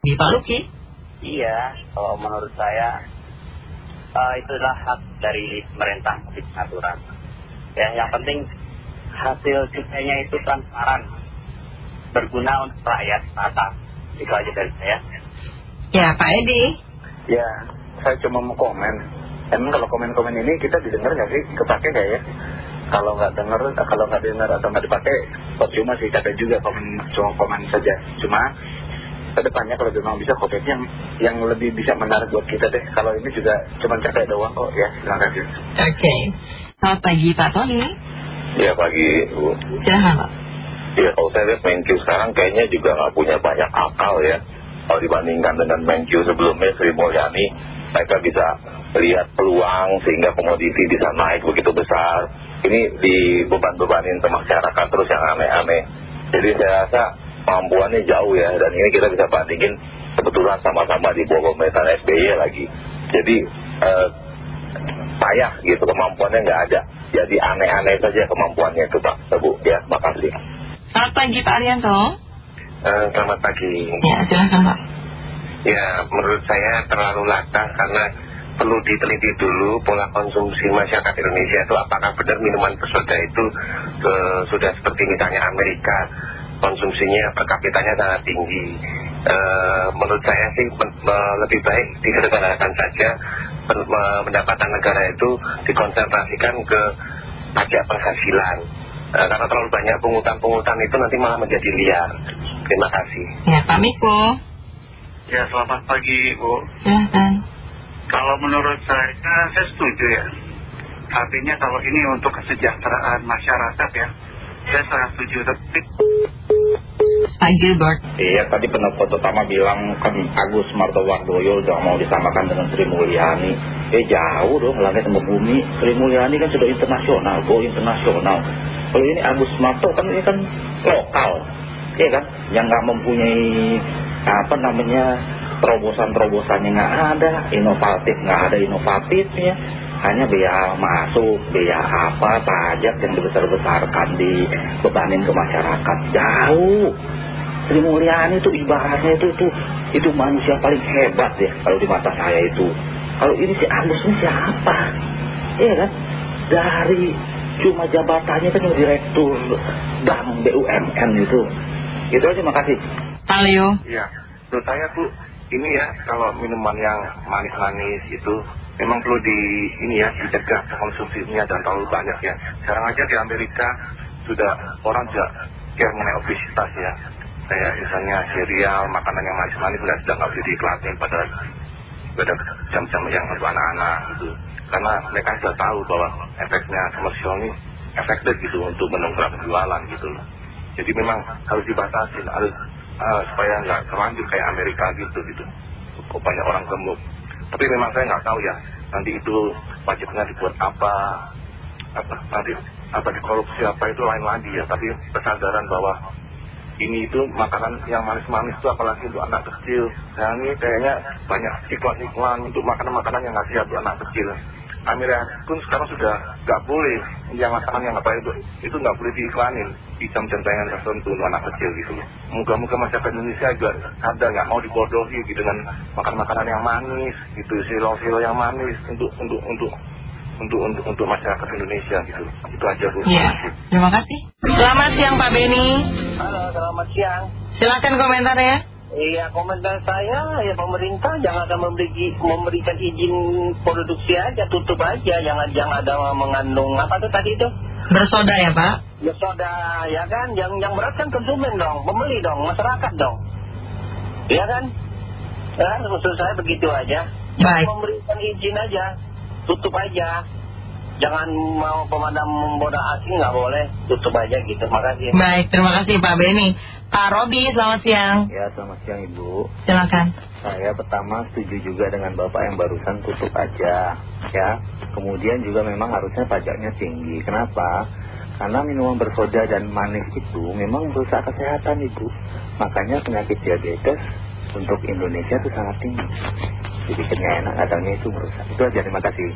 Di Pak Luki? Iya, kalau menurut saya uh, itulah hak dari pemerintah aturan. Ya, yang penting hasil cukainya itu transparan, berguna untuk rakyat atas. Itu aja dari saya. Ya, Pak Edi. Ya, saya cuma mau komen. Emang kalau komen-komen ini kita didengar nggak sih? Kepake nggak ya? Kalau nggak dengar, kalau nggak dengar atau nggak dipakai, cuma sih kata juga komen, cuma komen saja. Cuma ke depannya kalau memang bisa COVID yang yang lebih bisa menarik buat kita deh. Kalau ini juga cuma capek doang kok ya. Terima kasih. Oke. Selamat pagi Pak Tony. Ya pagi Bu. Silahkan Pak. Ya kalau saya lihat Menkyu sekarang kayaknya juga nggak punya banyak akal ya. Kalau dibandingkan dengan Menkyu sebelumnya Sri Mulyani, mereka bisa lihat peluang sehingga komoditi bisa naik begitu besar. Ini dibeban-bebanin ke masyarakat terus yang aneh-aneh. Jadi saya rasa kemampuannya jauh ya dan ini kita bisa bandingin kebetulan sama-sama di bawah pemerintahan SBY lagi. Jadi eh, payah gitu kemampuannya nggak ada. Jadi aneh-aneh saja kemampuannya itu Pak. Bu ya makasih. Selamat pagi Pak Arianto. Uh, Selamat pagi. Ya silahkan Pak. Ya menurut saya terlalu latah karena perlu diteliti dulu pola konsumsi masyarakat Indonesia itu apakah benar minuman bersoda itu uh, sudah seperti misalnya Amerika konsumsinya per kapitanya sangat tinggi. E, menurut saya sih lebih baik disederhanakan saja pendapatan negara itu dikonsentrasikan ke pajak penghasilan. E, karena terlalu banyak pungutan-pungutan itu nanti malah menjadi liar. Terima kasih. Ya Pak Miko. Ya selamat pagi Bu. Silahkan. Kalau menurut saya, saya setuju ya. Artinya kalau ini untuk kesejahteraan masyarakat ya, saya sangat setuju. Tapi Pak Gilbert. Iya tadi penelpon pertama bilang kan Agus Martowardoyo udah mau disamakan dengan Sri Mulyani. Eh jauh dong langit sama bumi. Sri Mulyani kan sudah internasional Go internasional. Kalau ini Agus Marto kan ini kan lokal Iya kan? Yang nggak mempunyai apa namanya terobosan-terobosannya nggak ada Inovatif nggak ada inovatifnya. Hanya biaya masuk, biaya apa, pajak yang dibesar-besarkan dibebanin ke masyarakat. Jauh. Sri Mulyani itu ibaratnya itu itu itu manusia paling hebat ya kalau di mata saya itu. Kalau ini si Agus ini siapa? Iya kan? Dari cuma jabatannya kan yang direktur bank BUMN itu. Itu aja makasih. Pak Leo Iya, menurut saya Bu, ini ya kalau minuman yang manis-manis itu memang perlu di ini ya dicegah konsumsinya dan terlalu banyak ya. Sekarang aja di Amerika sudah orang juga care mengenai obesitas ya. Kayak misalnya serial, makanan yang manis-manis sudah sudah nggak bisa diiklanin pada pada jam-jam yang untuk anak-anak gitu. Karena mereka sudah tahu bahwa efeknya komersial ini efektif gitu untuk mendongkrak penjualan gitu. Jadi memang harus dibatasi, harus uh, supaya nggak terlanjur kayak Amerika gitu gitu. Banyak orang gemuk. Tapi memang saya nggak tahu ya nanti itu pajaknya dibuat apa, apa nanti apa dikorupsi apa itu lain lagi ya. Tapi kesadaran bahwa ini itu makanan yang manis-manis itu apalagi untuk anak kecil. Saya ini kayaknya banyak iklan-iklan untuk makanan-makanan yang nggak siap untuk anak kecil. Amerika pun sekarang sudah nggak boleh yang makanan yang apa itu itu nggak boleh diiklanin di jam-jam tayangan tertentu untuk anak kecil gitu loh. Moga-moga masyarakat Indonesia juga ada nggak mau dibodohi gitu dengan makan-makanan yang manis gitu, silo-silo yang manis untuk untuk untuk untuk untuk untuk masyarakat Indonesia gitu. Itu aja Bu. Ya Terima kasih Selamat siang Pak Beni selamat siang. Silakan komentar ya Iya, komentar saya ya pemerintah jangan akan memberi, memberikan izin produksi aja, tutup aja, jangan jangan ada mengandung apa tuh tadi itu? Bersoda ya Pak Ya soda, ya kan? Yang yang berat kan konsumen dong, pembeli dong, masyarakat dong. Iya kan? Ya, maksud saya begitu aja. Baik. Memberikan izin aja, tutup aja. Jangan mau pemadam modal asing nggak boleh, tutup aja gitu. Makasih. Baik terima kasih Pak Beni Pak Robi selamat siang Ya selamat siang Ibu. Silakan Saya pertama setuju juga dengan Bapak yang barusan tutup aja ya. Kemudian juga memang harusnya pajaknya tinggi. Kenapa? Karena minuman bersoda dan manis itu memang merusak kesehatan Ibu. Makanya penyakit diabetes untuk Indonesia itu sangat tinggi. Jadi enak katanya itu merusak. Itu aja terima kasih.